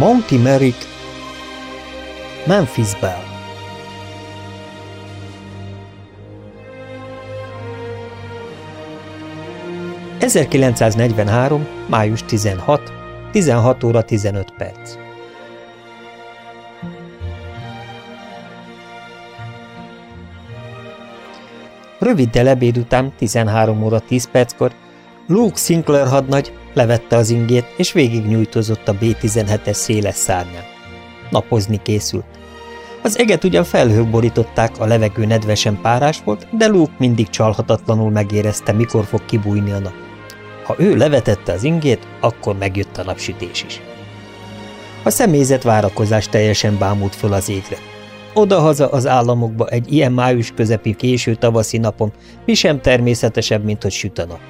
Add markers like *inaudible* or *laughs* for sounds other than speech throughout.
Monty Merrick Memphis Bell 1943. május 16. 16 óra 15 perc. Röviddel ebéd után 13 óra 10 perckor Luke Sinclair hadnagy levette az ingét, és végignyújtozott a B-17-es széles szárnyán. Napozni készült. Az eget ugyan felhők borították, a levegő nedvesen párás volt, de Luke mindig csalhatatlanul megérezte, mikor fog kibújni a nap. Ha ő levetette az ingét, akkor megjött a napsütés is. A személyzet várakozás teljesen bámult föl az égre. Odahaza az államokba egy ilyen május közepi késő tavaszi napon mi sem természetesebb, mint hogy süt a nap.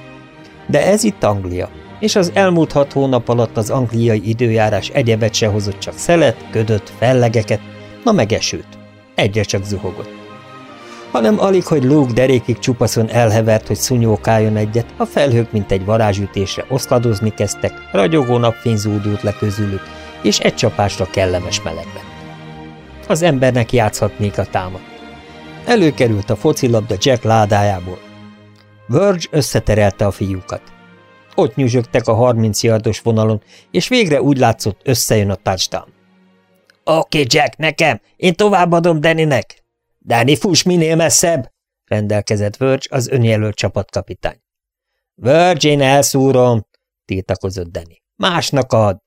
De ez itt Anglia, és az elmúlt hat hónap alatt az angliai időjárás egyebet se hozott csak szelet, ködöt, fellegeket, na meg esőt. Egyre csak zuhogott. Hanem alig, hogy Luke derékig csupaszon elhevert, hogy szunyókáljon egyet, a felhők mint egy varázsütésre oszladozni kezdtek, ragyogó napfény zúdult le közülük, és egy csapásra kellemes melegben. Az embernek játszhatnék a támad. Előkerült a focilabda Jack ládájából. Verge összeterelte a fiúkat. Ott nyüzsögtek a 30 yardos vonalon, és végre úgy látszott, összejön a touchdown. Oké, okay, Jack, nekem, én továbbadom Dannynek. Danny, fuss minél messzebb, rendelkezett Verge, az önjelölt csapatkapitány. Verge, én elszúrom, tiltakozott Danny. Másnak add.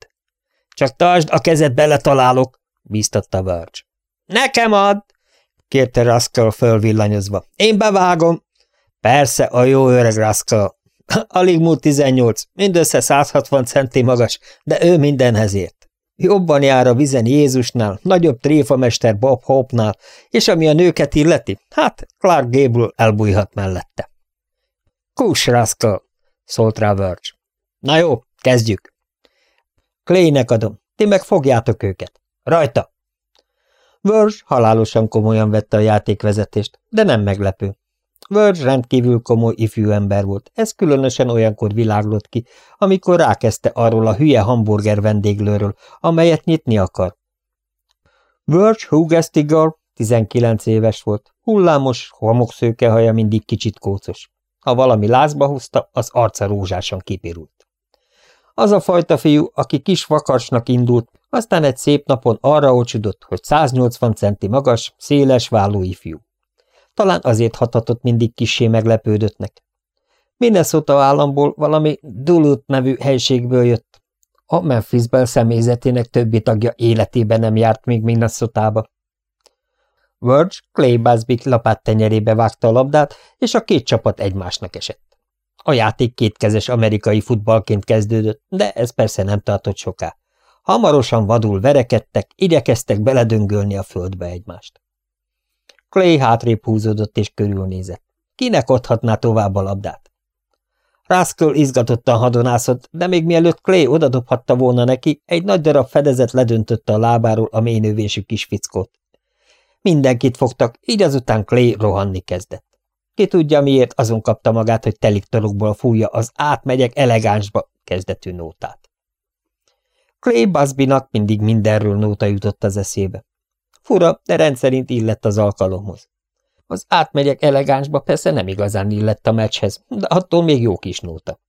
Csak tartsd, a kezed beletalálok, bíztatta Verge. Nekem add, kérte Rascal fölvillanyozva. Én bevágom. Persze, a jó öreg Rascal. *laughs* Alig múlt 18, mindössze 160 centi magas, de ő mindenhez ért. Jobban jár a vizen Jézusnál, nagyobb tréfamester Bob Hope-nál, és ami a nőket illeti, hát Clark Gable elbújhat mellette. Kus, Rascal, szólt rá Verge. Na jó, kezdjük. Claynek adom, ti meg fogjátok őket. Rajta! Verge halálosan komolyan vette a játékvezetést, de nem meglepő. Verge rendkívül komoly ifjú ember volt, ez különösen olyankor világlott ki, amikor rákezdte arról a hülye hamburger vendéglőről, amelyet nyitni akar. Verge Hugestigar 19 éves volt, hullámos, homokszőke haja mindig kicsit kócos. Ha valami lázba húzta, az arca rózsásan kipirult. Az a fajta fiú, aki kis vakarsnak indult, aztán egy szép napon arra ocsudott, hogy 180 centi magas, széles vállú ifjú. Talán azért hatatott mindig kissé meglepődöttnek. Minnesota államból valami Duluth nevű helységből jött. A Memphisbel személyzetének többi tagja életében nem járt még Minnesotába. Verge Clay Busby lapát tenyerébe vágta a labdát, és a két csapat egymásnak esett. A játék kétkezes amerikai futballként kezdődött, de ez persze nem tartott soká. Hamarosan vadul verekedtek, igyekeztek beledöngölni a földbe egymást. Clay hátrébb húzódott és körülnézett. Kinek adhatná tovább a labdát? Rascal izgatottan hadonászott, de még mielőtt Clay odadobhatta volna neki, egy nagy darab fedezet ledöntötte a lábáról a mélynövésű kis fickót. Mindenkit fogtak, így azután Clay rohanni kezdett. Ki tudja miért, azon kapta magát, hogy teliktorokból fújja az átmegyek elegánsba kezdetű nótát. Clay Busbynak mindig mindenről nóta jutott az eszébe. Fura, de rendszerint illett az alkalomhoz. Az átmegyek elegánsba persze nem igazán illett a meccshez, de attól még jó kis nóta.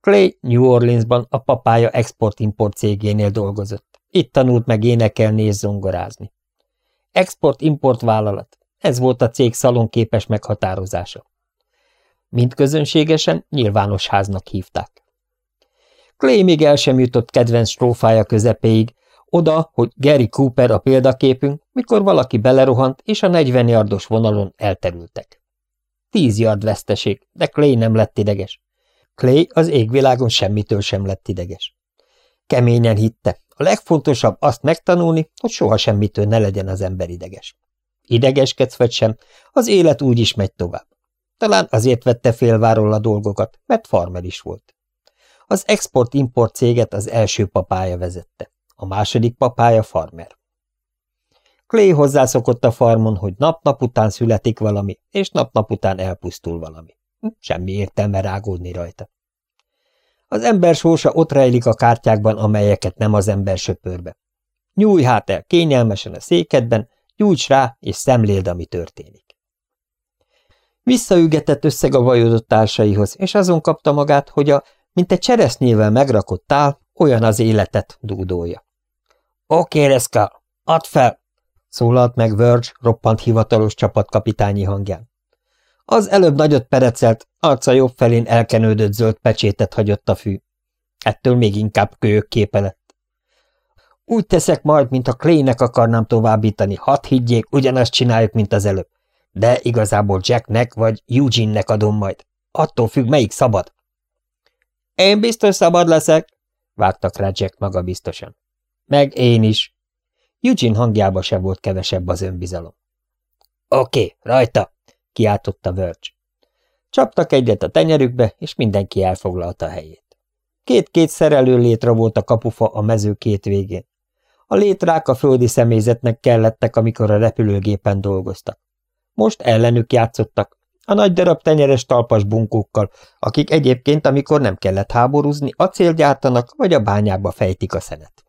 Clay New Orleansban a papája export-import cégénél dolgozott. Itt tanult meg énekelni és zongorázni. Export-import vállalat. Ez volt a cég szalonképes meghatározása. Mint közönségesen nyilvános háznak hívták. Clay még el sem jutott kedvenc strófája közepéig, oda, hogy Gary Cooper a példaképünk, mikor valaki belerohant, és a 40 yardos vonalon elterültek. Tíz yard veszteség, de Clay nem lett ideges. Clay az égvilágon semmitől sem lett ideges. Keményen hitte, a legfontosabb azt megtanulni, hogy soha semmitől ne legyen az ember ideges. Idegeskedsz vagy sem, az élet úgy is megy tovább. Talán azért vette félváról a dolgokat, mert farmer is volt. Az export-import céget az első papája vezette a második papája farmer. Clay hozzászokott a farmon, hogy nap-nap után születik valami, és nap-nap után elpusztul valami. Semmi értelme rágódni rajta. Az ember sorsa ott rejlik a kártyákban, amelyeket nem az ember söpörbe. Nyújj hát el kényelmesen a székedben, gyújts rá, és szemléld, ami történik. Visszaügetett összegavajodott társaihoz, és azon kapta magát, hogy a, mint egy cseresznyével megrakott tál, olyan az életet dúdolja. Oké, Reszka, add fel! szólalt meg Verge roppant hivatalos csapatkapitányi hangján. Az előbb nagyot perecelt, arca jobb felén elkenődött zöld pecsétet hagyott a fű. Ettől még inkább kölyök képe lett. Úgy teszek majd, mint a Claynek akarnám továbbítani, hadd higgyék, ugyanazt csináljuk, mint az előbb. De igazából Jacknek vagy Eugene-nek adom majd. Attól függ, melyik szabad. Én biztos szabad leszek, vágtak rá Jack maga biztosan. Meg én is. Eugene hangjába se volt kevesebb az önbizalom. Oké, okay, rajta, kiáltotta Verge. Csaptak egyet a tenyerükbe, és mindenki elfoglalta a helyét. Két-két szerelő létre volt a kapufa a mező két végén. A létrák a földi személyzetnek kellettek, amikor a repülőgépen dolgoztak. Most ellenük játszottak, a nagy darab tenyeres talpas bunkókkal, akik egyébként, amikor nem kellett háborúzni, acél gyártanak, vagy a bányába fejtik a szenet.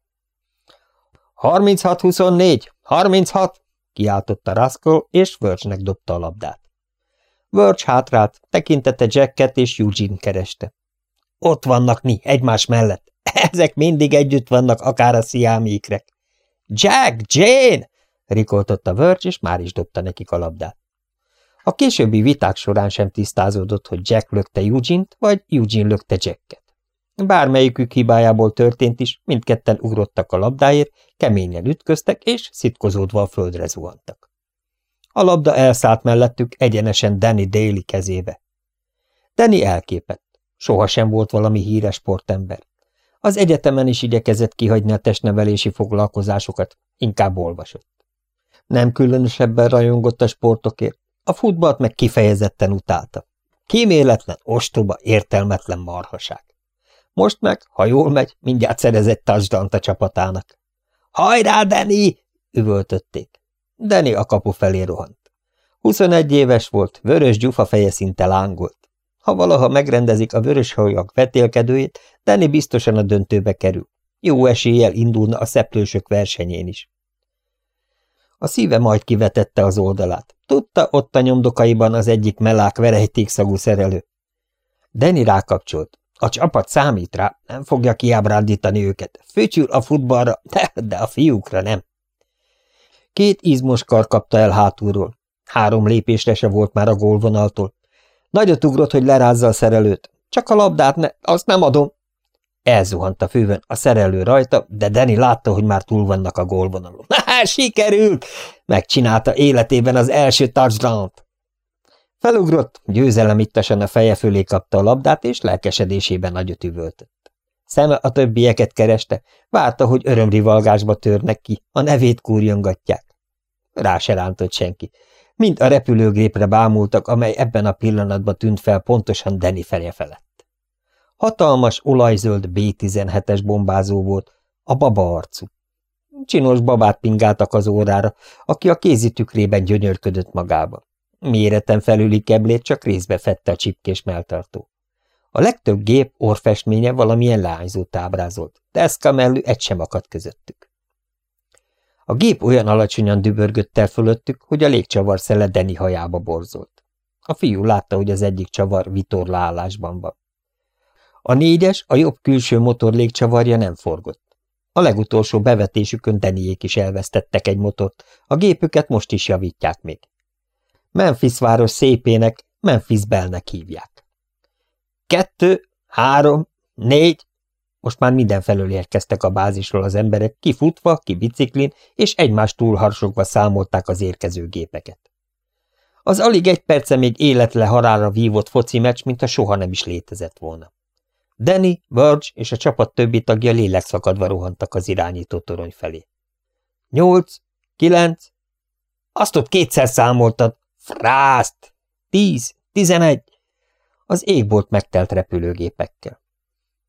36-24! 36! kiáltotta Rascal, és Verge-nek dobta a labdát. Verge hátrált, tekintette Jacket és Eugene kereste. Ott vannak mi, egymás mellett. *laughs* Ezek mindig együtt vannak, akár a sziámékrek. Jack, Jane! rikoltotta Verge, és már is dobta nekik a labdát. A későbbi viták során sem tisztázódott, hogy Jack lökte Eugene-t, vagy Eugene lökte Jacket. Bármelyikük hibájából történt is, mindketten ugrottak a labdáért, keményen ütköztek, és szitkozódva a földre zuhantak. A labda elszállt mellettük egyenesen Danny Daly kezébe. Danny elképett. Sohasem volt valami híres sportember. Az egyetemen is igyekezett kihagyni a testnevelési foglalkozásokat, inkább olvasott. Nem különösebben rajongott a sportokért, a futballt meg kifejezetten utálta. Kíméletlen, ostoba, értelmetlen marhaság. Most meg, ha jól megy, mindjárt szerezett touchdown a csapatának. – Hajrá, Deni! – üvöltötték. Deni a kapu felé rohant. 21 éves volt, vörös gyufa feje szinte lángolt. Ha valaha megrendezik a vörös hajak vetélkedőjét, Deni biztosan a döntőbe kerül. Jó eséllyel indulna a szeplősök versenyén is. A szíve majd kivetette az oldalát. Tudta, ott a nyomdokaiban az egyik melák verejtékszagú szerelő. Deni rákapcsolt. A csapat számít rá, nem fogja kiábrándítani őket. Főcsül a futballra, de, de a fiúkra nem. Két izmos kar kapta el hátulról. Három lépésre se volt már a gólvonaltól. Nagyot ugrott, hogy lerázza a szerelőt. Csak a labdát ne, azt nem adom. Elzuhant a főben, a szerelő rajta, de Deni látta, hogy már túl vannak a gólvonalon. *laughs* – Sikerült! Megcsinálta életében az első touchdown-t. Felugrott, győzelemittasan a feje fölé kapta a labdát, és lelkesedésében nagyot üvöltött. Szeme a többieket kereste, várta, hogy örömrivalgásba törnek ki, a nevét kúrjongatják. Rá se rántott senki. Mind a repülőgépre bámultak, amely ebben a pillanatban tűnt fel pontosan Deni feje felett. Hatalmas, olajzöld B-17-es bombázó volt, a baba arcú. Csinos babát pingáltak az órára, aki a kézi tükrében gyönyörködött magába. Méreten felüli keblét csak részbe fette a csipkés melltartó. A legtöbb gép orfestménye valamilyen leányzót ábrázolt, de eszkamellű egy sem akadt közöttük. A gép olyan alacsonyan dübörgött el fölöttük, hogy a légcsavar szele Deni hajába borzolt. A fiú látta, hogy az egyik csavar vitorlállásban van. A négyes, a jobb külső motor légcsavarja nem forgott. A legutolsó bevetésükön Deniék is elvesztettek egy motort, a gépüket most is javítják még. Memphis város szépének, Memphis Bellnek hívják. Kettő, három, négy, most már mindenfelől érkeztek a bázisról az emberek, ki futva, ki biciklin, és egymást túlharsogva számolták az érkező gépeket. Az alig egy perce még életle harára vívott foci meccs, mint a soha nem is létezett volna. Danny, Verge és a csapat többi tagja lélekszakadva rohantak az irányító torony felé. Nyolc, kilenc, azt ott kétszer számoltad, frászt, tíz, tizenegy. Az égbolt megtelt repülőgépekkel.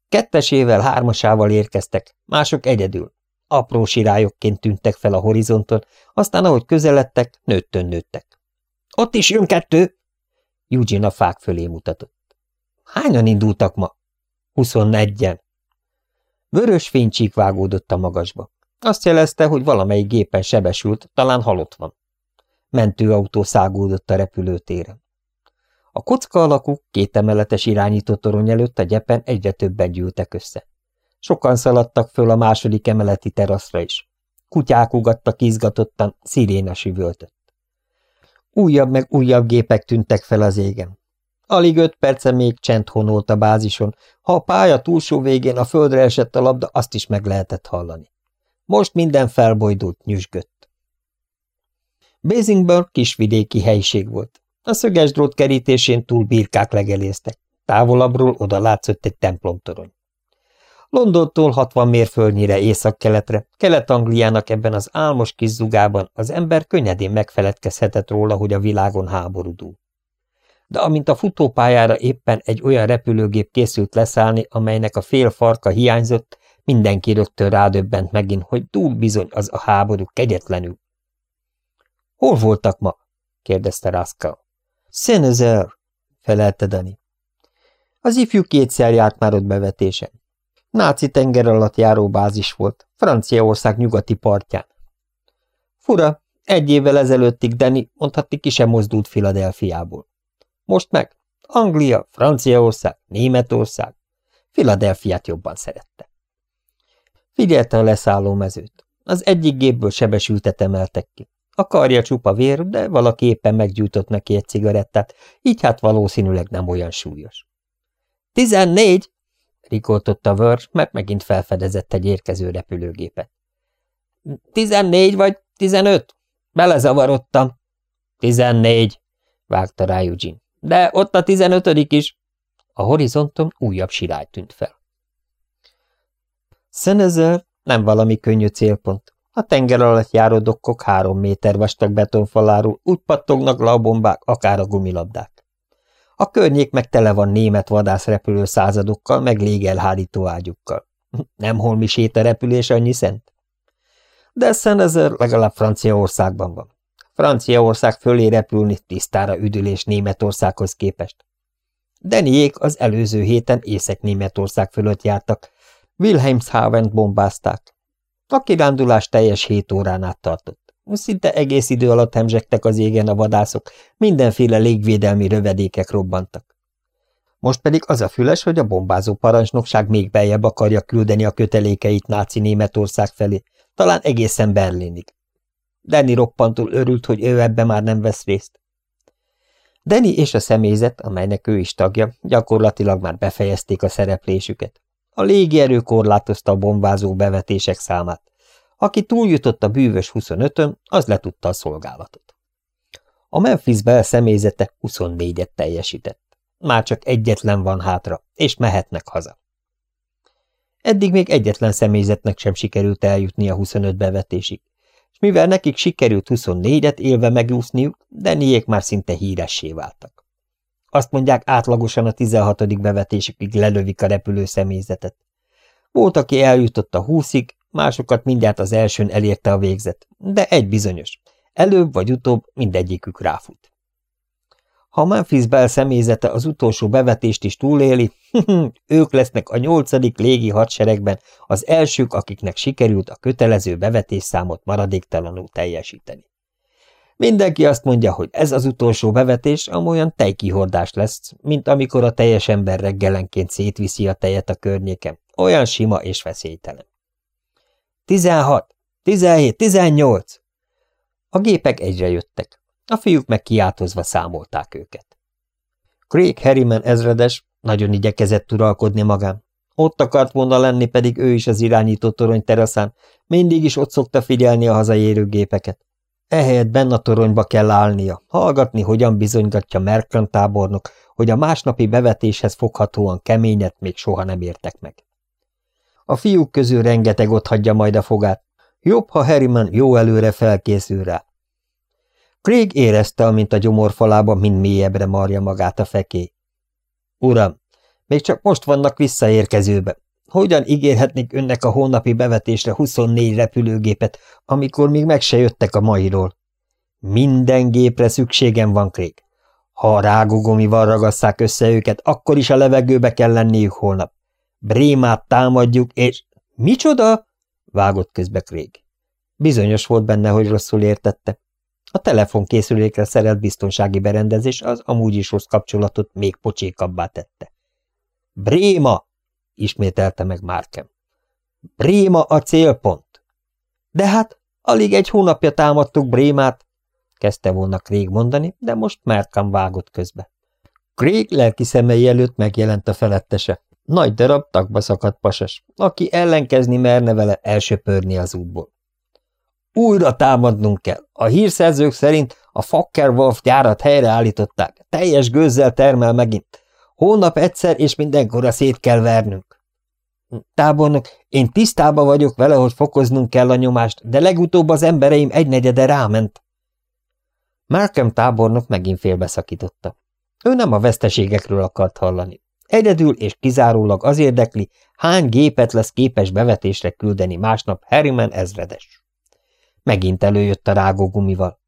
Kettesével, hármasával érkeztek, mások egyedül. Apró sirályokként tűntek fel a horizonton, aztán ahogy közeledtek, nőttön nőttek. Ott is jön kettő! Eugene a fák fölé mutatott. Hányan indultak ma? Huszonnegyen. Vörös fénycsík vágódott a magasba. Azt jelezte, hogy valamelyik gépen sebesült, talán halott van. Mentőautó szágódott a repülőtéren. A kocka alakú, kétemeletes irányító torony előtt a gyepen egyre többen gyűltek össze. Sokan szaladtak föl a második emeleti teraszra is. Kutyák ugattak izgatottan, sziréna süvöltött. Újabb meg újabb gépek tűntek fel az égen. Alig öt perce még csend honolt a bázison, ha a pálya túlsó végén a földre esett a labda, azt is meg lehetett hallani. Most minden felbojdult, nyüzsgött. Basingburg kisvidéki helység volt. A szöges drót kerítésén túl birkák legeléztek. Távolabbról oda látszott egy templomtorony. Londontól 60 mérföldnyire észak-keletre, Kelet-Angliának ebben az álmos kis zugában az ember könnyedén megfeledkezhetett róla, hogy a világon háború dúl. De amint a futópályára éppen egy olyan repülőgép készült leszállni, amelynek a fél farka hiányzott, mindenki rögtön rádöbbent megint, hogy túl bizony az a háború kegyetlenül. – Hol voltak ma? – kérdezte Raskal. – Szenezer – felelte Dani. Az ifjú kétszer járt már ott bevetésen. Náci tenger alatt járó bázis volt, Franciaország nyugati partján. Fura, egy évvel ezelőttig Danny mondhatni ki sem mozdult Filadelfiából. Most meg Anglia, Franciaország, Németország. Filadelfiát jobban szerette. Figyelte a leszálló mezőt. Az egyik gépből sebesültet emeltek ki. A karja csupa vér, de valaki éppen meggyújtott neki egy cigarettát, így hát valószínűleg nem olyan súlyos. – Tizennégy! rikoltotta Vörs, mert megint felfedezett egy érkező repülőgépet. Tizennégy vagy tizenöt? Belezavarodtam. Tizennégy, vágta rá Eugene. De ott a tizenötödik is. A horizonton újabb sirály tűnt fel. Szenezer nem valami könnyű célpont. A tenger alatt járó dokkok három méter vastag betonfaláról úgy pattognak le a bombák, akár a gumilabdák. A környék meg tele van német vadászrepülő századokkal, meg légelhárító ágyukkal. *laughs* Nem holmi sétarepülés annyi szent? De Szenezer legalább Franciaországban van. Franciaország fölé repülni tisztára üdülés Németországhoz képest. Deniék az előző héten Észak-Németország fölött jártak, Wilhelmshaven bombázták. A kirándulás teljes hét órán át tartott. Szinte egész idő alatt hemzsegtek az égen a vadászok, mindenféle légvédelmi rövedékek robbantak. Most pedig az a füles, hogy a bombázó parancsnokság még beljebb akarja küldeni a kötelékeit náci Németország felé, talán egészen Berlinig. Danny roppantul örült, hogy ő ebbe már nem vesz részt. Danny és a személyzet, amelynek ő is tagja, gyakorlatilag már befejezték a szereplésüket. A légierő korlátozta a bombázó bevetések számát. Aki túljutott a bűvös 25-ön, az letudta a szolgálatot. A Memphis Bell személyzete 24-et teljesített. Már csak egyetlen van hátra, és mehetnek haza. Eddig még egyetlen személyzetnek sem sikerült eljutni a 25 bevetésig, és mivel nekik sikerült 24-et élve megúszniuk, Deniék már szinte híressé váltak. Azt mondják, átlagosan a 16. bevetésükig lelövik a repülő személyzetet. Volt, aki eljutott a 20-ig, másokat mindjárt az elsőn elérte a végzet, de egy bizonyos, előbb vagy utóbb mindegyikük ráfut. Ha Memphis Bell személyzete az utolsó bevetést is túléli, *laughs* ők lesznek a nyolcadik légi hadseregben az elsők, akiknek sikerült a kötelező bevetésszámot maradéktalanul teljesíteni. Mindenki azt mondja, hogy ez az utolsó bevetés amolyan tejkihordás lesz, mint amikor a teljes ember reggelenként szétviszi a tejet a környéken, olyan sima és veszélytelen. Tizenhat, tizenhét, tizennyolc! A gépek egyre jöttek. A fiúk meg kiáltozva számolták őket. Craig Harriman ezredes nagyon igyekezett uralkodni magán. Ott akart volna lenni pedig ő is az irányító torony teraszán, mindig is ott szokta figyelni a hazaérő gépeket. Ehelyett benne a toronyba kell állnia, hallgatni, hogyan bizonygatja Merkran tábornok, hogy a másnapi bevetéshez foghatóan keményet még soha nem értek meg. A fiúk közül rengeteg ott hagyja majd a fogát. Jobb, ha Harriman jó előre felkészül rá. Craig érezte, amint a gyomorfalában mind mélyebbre marja magát a fekély. Uram, még csak most vannak visszaérkezőbe. Hogyan ígérhetnék önnek a hónapi bevetésre 24 repülőgépet, amikor még meg se jöttek a mairól? Minden gépre szükségem van, Craig. Ha a rágógomival ragasszák össze őket, akkor is a levegőbe kell lenniük holnap. Brémát támadjuk, és... Micsoda? vágott közbe Craig. Bizonyos volt benne, hogy rosszul értette. A telefonkészülékre szerelt biztonsági berendezés az amúgy is rossz kapcsolatot még pocsékabbá tette. Bréma! Ismételte meg Márkem. Bréma a célpont. De hát, alig egy hónapja támadtuk Brémát, kezdte volna Craig mondani, de most Márkem vágott közbe. Craig lelki szemei előtt megjelent a felettese. Nagy darab tagba szakadt pasas, aki ellenkezni merne vele elsöpörni az útból. Újra támadnunk kell. A hírszerzők szerint a Wolf gyárat helyreállították. Teljes gőzzel termel megint. Hónap egyszer és mindenkorra szét kell vernünk. Tábornok, én tisztában vagyok vele, hogy fokoznunk kell a nyomást, de legutóbb az embereim egynegyede ráment. Malcolm tábornok megint félbeszakította. Ő nem a veszteségekről akart hallani. Egyedül és kizárólag az érdekli, hány gépet lesz képes bevetésre küldeni másnap Harriman ezredes. Megint előjött a rágógumival.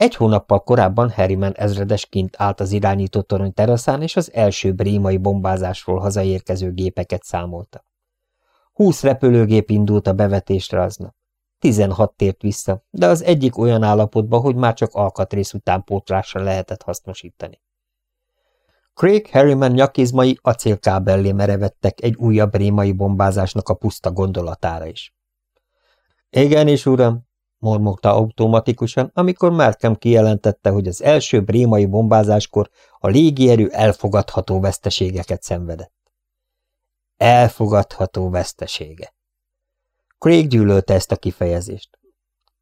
Egy hónappal korábban Harriman ezredes kint állt az irányító torony teraszán, és az első brémai bombázásról hazaérkező gépeket számolta. Húsz repülőgép indult a bevetésre aznap. Tizenhat tért vissza, de az egyik olyan állapotban, hogy már csak alkatrész utánpótlásra lehetett hasznosítani. Craig Harriman nyakizmai acélkábellé merevettek egy újabb rémai bombázásnak a puszta gondolatára is. Igen is, uram, mormogta automatikusan, amikor Malcolm kijelentette, hogy az első brémai bombázáskor a légierő elfogadható veszteségeket szenvedett. Elfogadható vesztesége. Craig gyűlölte ezt a kifejezést.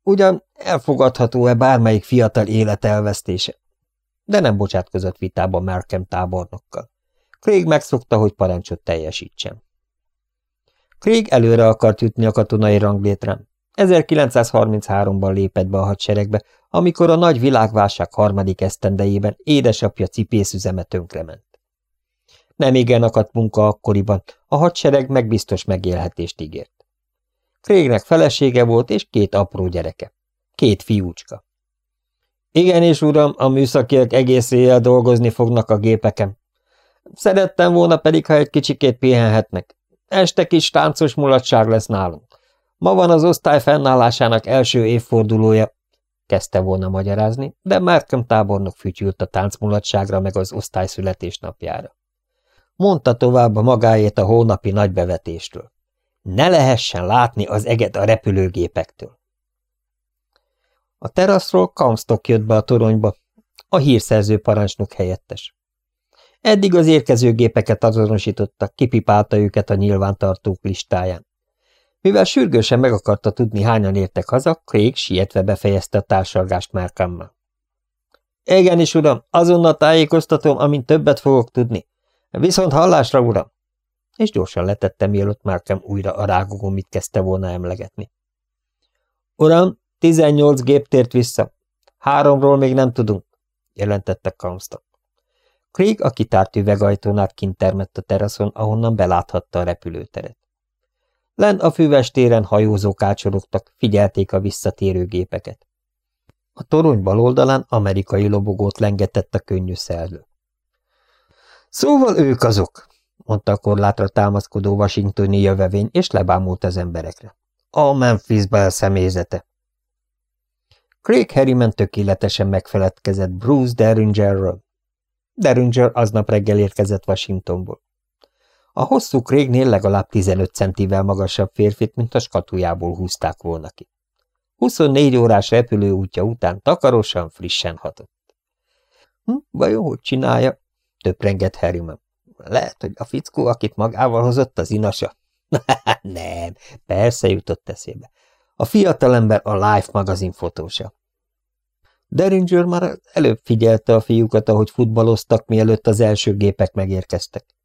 Ugyan elfogadható-e bármelyik fiatal élet elvesztése? De nem bocsátkozott vitába Malcolm tábornokkal. Craig megszokta, hogy parancsot teljesítsen. Craig előre akart jutni a katonai ranglétrán. 1933-ban lépett be a hadseregbe, amikor a nagy világválság harmadik esztendejében édesapja cipészüzeme tönkrement. Nem igen akadt munka akkoriban, a hadsereg megbiztos megélhetést ígért. Craignek felesége volt, és két apró gyereke. Két fiúcska. Igen, és uram, a műszakiek egész éjjel dolgozni fognak a gépeken. Szerettem volna pedig, ha egy kicsikét pihenhetnek. Este kis táncos mulatság lesz nálunk. Ma van az osztály fennállásának első évfordulója, kezdte volna magyarázni, de Markham tábornok fütyült a táncmulatságra meg az osztály születésnapjára. Mondta tovább a magáét a hónapi nagybevetésről ne lehessen látni az eget a repülőgépektől. A teraszról Kamstock jött be a toronyba, a hírszerző parancsnok helyettes. Eddig az érkező gépeket azonosítottak, kipipálta őket a nyilvántartók listáján. Mivel sürgősen meg akarta tudni, hányan értek haza, Craig sietve befejezte a társalgást Márkammal. Igenis, uram, azonnal tájékoztatom, amint többet fogok tudni. Viszont hallásra, uram! és gyorsan letette, mielőtt Markham újra a rágógomit kezdte volna emlegetni. Uram, tizennyolc gép tért vissza. Háromról még nem tudunk, jelentette Comstock. Craig a kitárt üvegajtónál kint termett a teraszon, ahonnan beláthatta a repülőteret. Len a füves téren hajózók ácsorogtak, figyelték a visszatérő gépeket. A torony bal oldalán amerikai lobogót lengetett a könnyű szellő. Szóval ők azok, mondta a korlátra támaszkodó washingtoni jövevény, és lebámult az emberekre. A Memphis Bell személyzete. Craig Harriman tökéletesen megfeledkezett Bruce Derringerről. Derringer aznap reggel érkezett Washingtonból. A hosszú Craignél legalább 15 centivel magasabb férfit, mint a skatujából húzták volna ki. 24 órás repülőútja után takarosan, frissen hatott. Hm, vajon hogy csinálja? töprengett Harriman. Lehet, hogy a fickó, akit magával hozott, az inasa? *laughs* Nem, persze jutott eszébe. A fiatalember a Life magazin fotósa. Derringer már előbb figyelte a fiúkat, ahogy futballoztak, mielőtt az első gépek megérkeztek.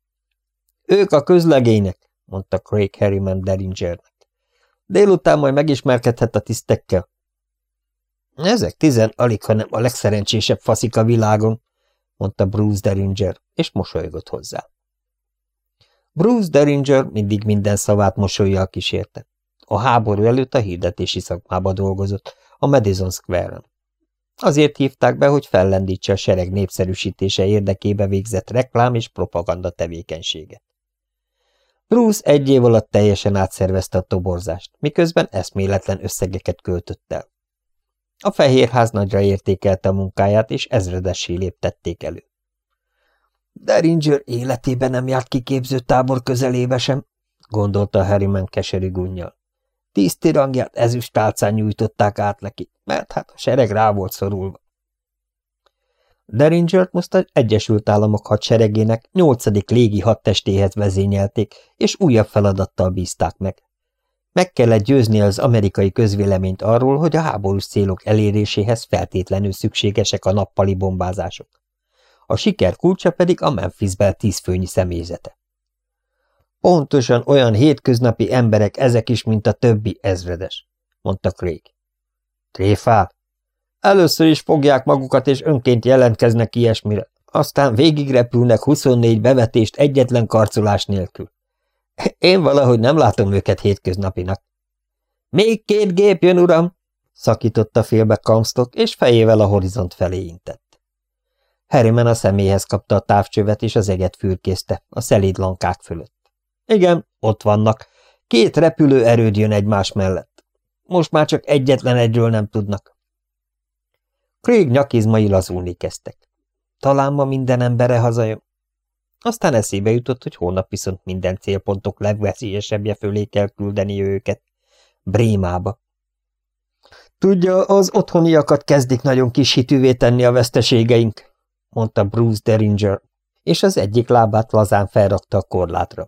Ők a közlegények, mondta Craig Harriman Derringernek. Délután majd megismerkedhet a tisztekkel. Ezek tizen alig, hanem a legszerencsésebb faszik a világon, mondta Bruce Derringer, és mosolygott hozzá. Bruce Derringer mindig minden szavát mosolyjal kísérte. A háború előtt a hirdetési szakmába dolgozott, a Madison Square-en. Azért hívták be, hogy fellendítse a sereg népszerűsítése érdekébe végzett reklám és propaganda tevékenységet. Bruce egy év alatt teljesen átszervezte a toborzást, miközben eszméletlen összegeket költött el. A Fehérház nagyra értékelte a munkáját, és ezredessé léptették elő. Deringer életében nem járt kiképző tábor közelébe sem, gondolta Harryman keserű gunnyal. Tíz tirangját ezüstálcán nyújtották át neki, mert hát a sereg rá volt szorulva. Deringert most az Egyesült Államok hadseregének nyolcadik légi hadtestéhez vezényelték, és újabb feladattal bízták meg. Meg kellett győzni az amerikai közvéleményt arról, hogy a háborús célok eléréséhez feltétlenül szükségesek a nappali bombázások. A siker kulcsa pedig a Memphisbel tízfőnyi személyzete. Pontosan olyan hétköznapi emberek ezek is, mint a többi ezredes, mondta Craig. Tréfál? Először is fogják magukat, és önként jelentkeznek ilyesmire. Aztán végigrepülnek 24 bevetést egyetlen karcolás nélkül. Én valahogy nem látom őket hétköznapinak. Még két gép jön, uram! szakította félbe Kamstock, és fejével a horizont felé intett. Harriman a személyhez kapta a távcsövet, és az eget fürkészte, a szelíd lankák fölött. Igen, ott vannak. Két repülő erőd jön egymás mellett. Most már csak egyetlen egyről nem tudnak. Craig nyakizmai lazulni kezdtek. Talán ma minden embere hazajön. Aztán eszébe jutott, hogy holnap viszont minden célpontok legveszélyesebbje fölé kell küldeni őket. Brémába. Tudja, az otthoniakat kezdik nagyon kis hitűvé tenni a veszteségeink, mondta Bruce Deringer, és az egyik lábát lazán felrakta a korlátra.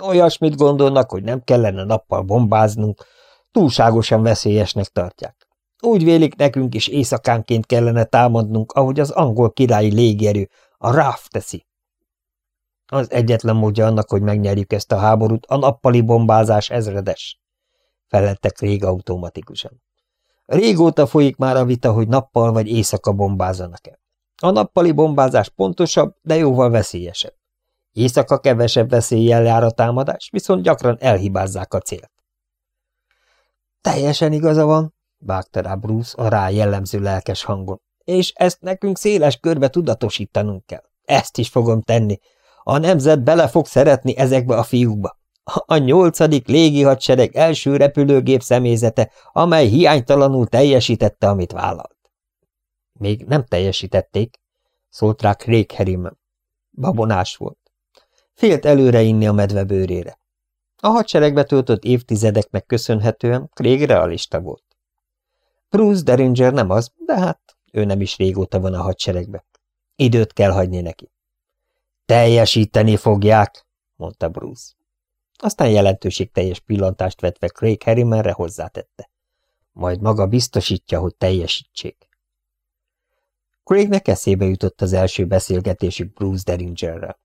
Olyasmit gondolnak, hogy nem kellene nappal bombáznunk, túlságosan veszélyesnek tartják. Úgy vélik, nekünk is éjszakánként kellene támadnunk, ahogy az angol királyi légierő, a RAF teszi. Az egyetlen módja annak, hogy megnyerjük ezt a háborút, a nappali bombázás ezredes, feleltek rég automatikusan. Régóta folyik már a vita, hogy nappal vagy éjszaka bombázanak el. A nappali bombázás pontosabb, de jóval veszélyesebb. Éjszaka kevesebb veszéllyel jár a támadás, viszont gyakran elhibázzák a célt. Teljesen igaza van, vágta rá Bruce a rá jellemző lelkes hangon, és ezt nekünk széles körbe tudatosítanunk kell. Ezt is fogom tenni. A nemzet bele fog szeretni ezekbe a fiúkba. A nyolcadik légihadsereg első repülőgép személyzete, amely hiánytalanul teljesítette, amit vállalt. Még nem teljesítették, szólt rá Craig Harriman. Babonás volt. Félt előre inni a medve bőrére. A hadseregbe töltött évtizedeknek köszönhetően Craig realista volt. Bruce Deringer nem az, de hát ő nem is régóta van a hadseregbe. Időt kell hagyni neki. Teljesíteni fogják, mondta Bruce. Aztán jelentőségteljes pillantást vetve Craig Harrimanre hozzátette. Majd maga biztosítja, hogy teljesítsék. Craignek eszébe jutott az első beszélgetésük Bruce Deringerrel.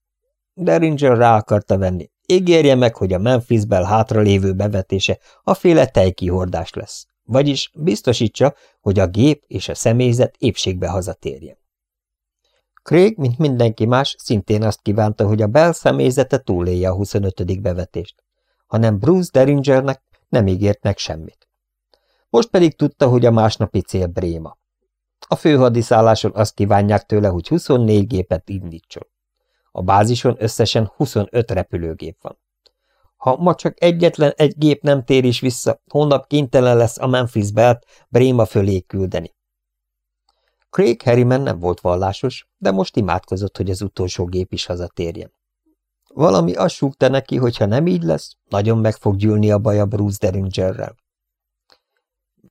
Deringer rá akarta venni. Ígérje meg, hogy a Memphisbel hátralévő bevetése a féle tejkihordás lesz, vagyis biztosítsa, hogy a gép és a személyzet épségbe hazatérjen. Craig, mint mindenki más, szintén azt kívánta, hogy a Bell személyzete túlélje a 25. bevetést, hanem Bruce Deringernek nem ígért meg semmit. Most pedig tudta, hogy a másnapi cél Bréma. A főhadiszálláson azt kívánják tőle, hogy 24 gépet indítson. A bázison összesen 25 repülőgép van. Ha ma csak egyetlen egy gép nem tér is vissza, holnap kénytelen lesz a Memphis belt Bréma fölé küldeni. Craig Harriman nem volt vallásos, de most imádkozott, hogy az utolsó gép is hazatérjen. Valami azt súgta neki, hogy ha nem így lesz, nagyon meg fog gyűlni a baj a Bruce Deringerrel.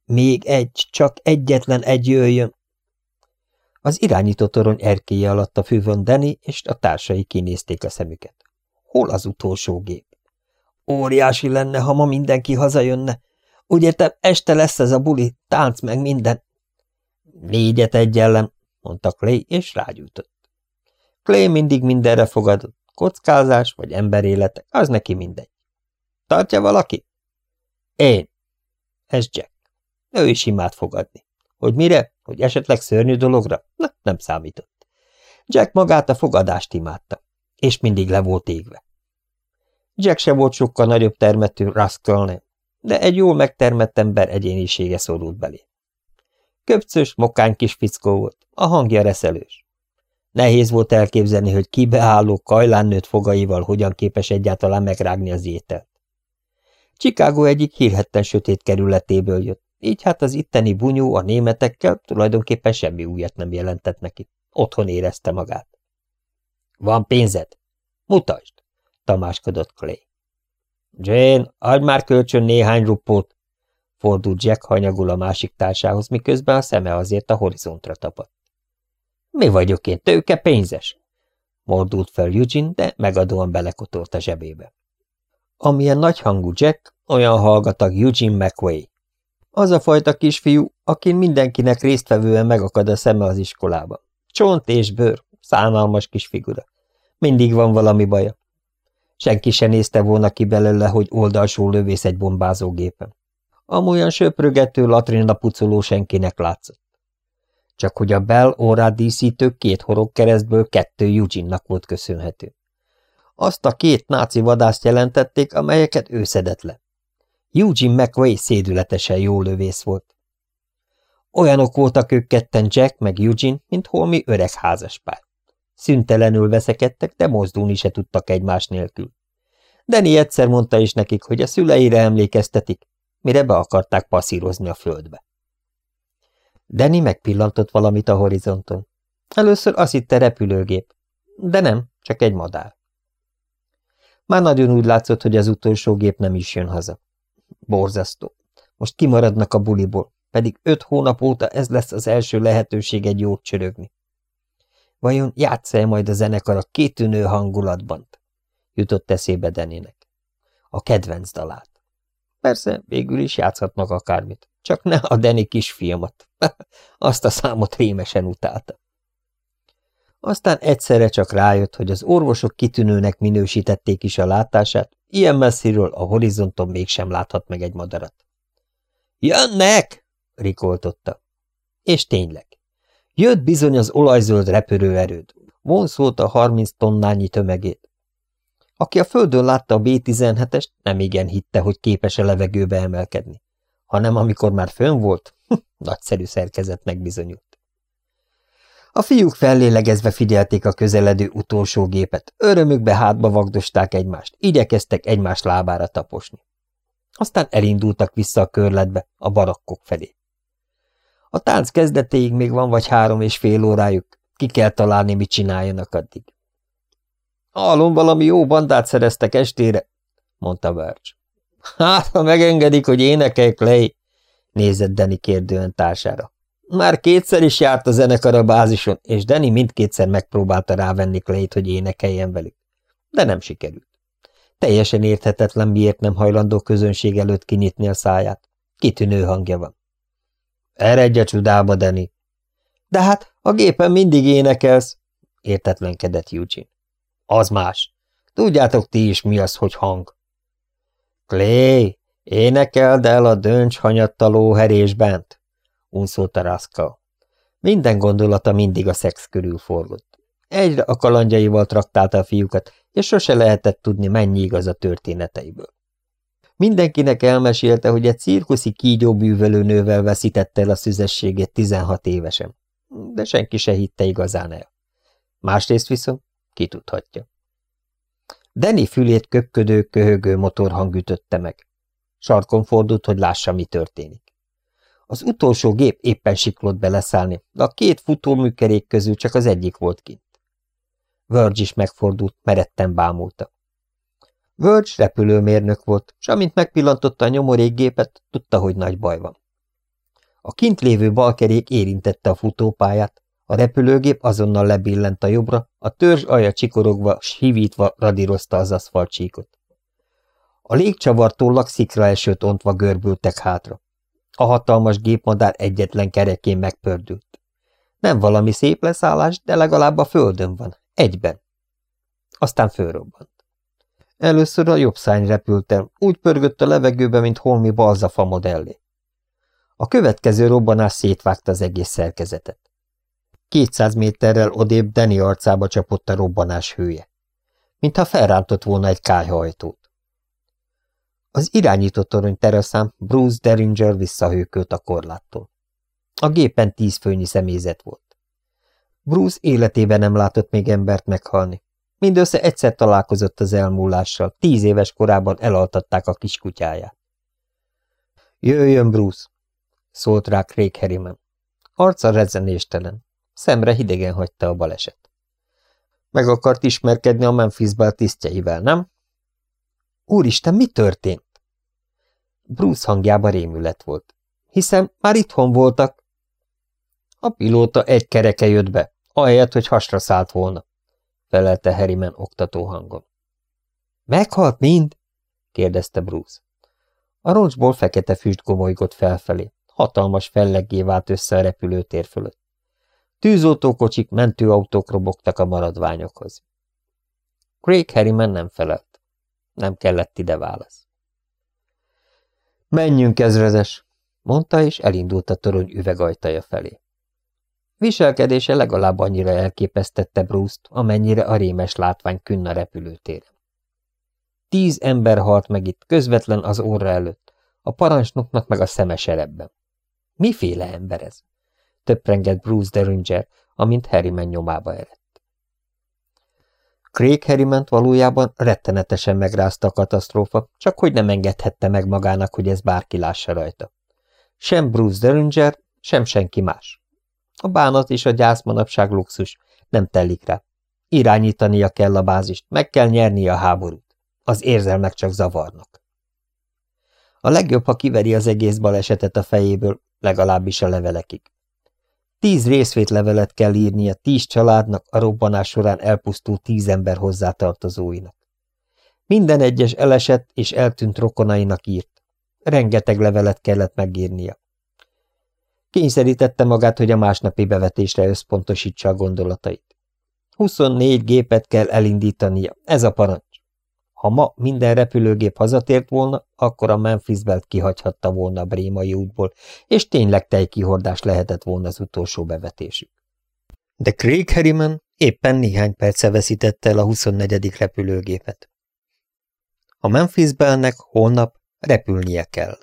Még egy, csak egyetlen egy jöjjön, az irányító torony erkéje alatt a fővön Danny és a társai kinézték a szemüket. Hol az utolsó gép? Óriási lenne, ha ma mindenki hazajönne. Úgy értem, este lesz ez a buli, tánc meg minden. Négyet egy ellen, mondta Clay, és rágyújtott. Clay mindig mindenre fogadott. Kockázás vagy emberéletek, az neki mindegy. Tartja valaki? Én. Ez Jack. Ő is imád fogadni. Hogy mire? Hogy esetleg szörnyű dologra? Na, nem számított. Jack magát a fogadást imádta, és mindig le volt égve. Jack se volt sokkal nagyobb termetű Rascalnél, de egy jól megtermett ember egyénisége szorult belé. Köpcös, mokány kis fickó volt, a hangja reszelős. Nehéz volt elképzelni, hogy kibeálló, kajlán nőtt fogaival hogyan képes egyáltalán megrágni az ételt. Chicago egyik hírhetten sötét kerületéből jött, így hát az itteni bunyó a németekkel tulajdonképpen semmi újat nem jelentett neki. Otthon érezte magát. Van pénzed? Mutasd! Tamáskodott Clay. Jane, adj már kölcsön néhány ruppót! Fordult Jack hanyagul a másik társához, miközben a szeme azért a horizontra tapadt. Mi vagyok én, tőke pénzes? Mordult fel Eugene, de megadóan belekotolt a zsebébe. Amilyen nagyhangú Jack, olyan hallgatag Eugene McWay. Az a fajta kisfiú, akin mindenkinek résztvevően megakad a szeme az iskolába. Csont és bőr, szánalmas kis figura. Mindig van valami baja. Senki se nézte volna ki belőle, hogy oldalsó lövész egy bombázógépen. Amolyan söprögető latrina pucoló senkinek látszott. Csak hogy a Bell órát díszítő két horog keresztből kettő Eugene-nak volt köszönhető. Azt a két náci vadászt jelentették, amelyeket ő szedett le. Eugene McWay szédületesen jó lövész volt. Olyanok voltak ők ketten Jack meg Eugene, mint holmi öreg házaspár. Szüntelenül veszekedtek, de mozdulni se tudtak egymás nélkül. Deni egyszer mondta is nekik, hogy a szüleire emlékeztetik, mire be akarták passzírozni a földbe. Deni megpillantott valamit a horizonton. Először azt hitte repülőgép, de nem, csak egy madár. Már nagyon úgy látszott, hogy az utolsó gép nem is jön haza. Borzasztó. Most kimaradnak a buliból, pedig öt hónap óta ez lesz az első lehetőség egy jót csörögni. Vajon játsz-e majd a zenekar a kétűnő hangulatban? jutott eszébe Deninek. A kedvenc dalát. Persze, végül is játszhatnak akármit, csak ne a Deni kisfiamat. *laughs* Azt a számot rémesen utálta. Aztán egyszerre csak rájött, hogy az orvosok kitűnőnek minősítették is a látását, ilyen messziről a horizonton mégsem láthat meg egy madarat. Jönnek! rikoltotta. És tényleg. Jött bizony az olajzöld repörőerőd, vonszolta harminc tonnányi tömegét. Aki a földön látta a B-17-est, nem igen hitte, hogy képes a levegőbe emelkedni, hanem amikor már fönn volt, *laughs* nagyszerű szerkezetnek bizonyult. A fiúk fellélegezve figyelték a közeledő utolsó gépet, örömükbe hátba vagdosták egymást, igyekeztek egymás lábára taposni. Aztán elindultak vissza a körletbe, a barakkok felé. A tánc kezdetéig még van vagy három és fél órájuk, ki kell találni, mit csináljanak addig. Hallom, valami jó bandát szereztek estére, mondta Verge. Hát, ha megengedik, hogy énekelj, Clay, nézett Danny kérdően társára. Már kétszer is járt a zenekar a bázison, és Danny mindkétszer megpróbálta rávenni Clay-t, hogy énekeljen velük. De nem sikerült. Teljesen érthetetlen, miért nem hajlandó közönség előtt kinyitni a száját. Kitűnő hangja van. Eredj a csudába, Danny. De hát a gépen mindig énekelsz, értetlenkedett Eugene. Az más. Tudjátok ti is, mi az, hogy hang. Clay, énekeld el a döncs hanyatta lóherés bent, unszolta Raskal. Minden gondolata mindig a szex körül forgott. Egyre a kalandjaival traktálta a fiúkat, és sose lehetett tudni, mennyi igaz a történeteiből. Mindenkinek elmesélte, hogy egy cirkuszi kígyóbűvölő nővel veszítette el a szüzességét 16 évesen, de senki se hitte igazán el. Másrészt viszont ki tudhatja. Deni fülét köpködő, köhögő motorhang ütötte meg. Sarkon fordult, hogy lássa, mi történik. Az utolsó gép éppen siklott beleszállni, de a két futóműkerék közül csak az egyik volt kint. Verge is megfordult, meretten bámulta. Verge repülőmérnök volt, és amint megpillantotta a nyomorékgépet, tudta, hogy nagy baj van. A kint lévő balkerék érintette a futópályát, a repülőgép azonnal lebillent a jobbra, a törzs alja csikorogva, s hívítva radírozta az aszfaltcsíkot. A légcsavartól szikra elsőt ontva görbültek hátra. A hatalmas gépmadár egyetlen kerekén megpördült. Nem valami szép leszállás, de legalább a földön van, egyben. Aztán fölrobbant. Először a jobb szány repült el, úgy pörgött a levegőbe, mint holmi balzafa modellé. A következő robbanás szétvágta az egész szerkezetet. Kétszáz méterrel odébb Danny arcába csapott a robbanás hője, mintha felrántott volna egy kályhajtót. Az irányító torony teraszán Bruce Deringer visszahőkölt a korláttól. A gépen tíz főnyi személyzet volt. Bruce életében nem látott még embert meghalni. Mindössze egyszer találkozott az elmúlással, tíz éves korában elaltatták a kiskutyáját. Jöjjön, Bruce! szólt rá Craig Harriman. Arca rezzenéstelen, szemre hidegen hagyta a baleset. Meg akart ismerkedni a Memphis Bell tisztjeivel, nem? Úristen, mi történt? Bruce hangjában rémület volt. Hiszen már itthon voltak. A pilóta egy kereke jött be, ahelyett, hogy hasra szállt volna, felelte Harriman oktató hangon. Meghalt mind? kérdezte Bruce. A roncsból fekete füst gomolygott felfelé, hatalmas felleggé vált össze a repülőtér fölött. Tűzoltókocsik, mentőautók robogtak a maradványokhoz. Craig Harriman nem felelt. Nem kellett ide válasz. Menjünk, ezredes, mondta, és elindult a torony üvegajtaja felé. Viselkedése legalább annyira elképesztette Bruce-t, amennyire a rémes látvány künn a repülőtéren. Tíz ember halt meg itt, közvetlen az óra előtt, a parancsnoknak meg a szeme serebben. Miféle ember ez? Töprengett Bruce Derringer, amint Harryman nyomába eredt. Craig Harryment valójában rettenetesen megrázta a katasztrófa, csak hogy nem engedhette meg magának, hogy ez bárki lássa rajta. Sem Bruce Derringer, sem senki más. A bánat és a gyász manapság luxus, nem telik rá. Irányítania kell a bázist, meg kell nyerni a háborút. Az érzelmek csak zavarnak. A legjobb, ha kiveri az egész balesetet a fejéből, legalábbis a levelekig. Tíz részvétlevelet kell írnia tíz családnak a robbanás során elpusztult tíz ember hozzátartozóinak. Minden egyes elesett és eltűnt rokonainak írt. Rengeteg levelet kellett megírnia. Kényszerítette magát, hogy a másnapi bevetésre összpontosítsa a gondolatait. 24 gépet kell elindítania, ez a parancs. Ha ma minden repülőgép hazatért volna, akkor a Memphis Belt kihagyhatta volna a brémai útból, és tényleg tejkihordás lehetett volna az utolsó bevetésük. De Craig Harriman éppen néhány perce veszítette el a 24. repülőgépet. A Memphis Bellnek holnap repülnie kell.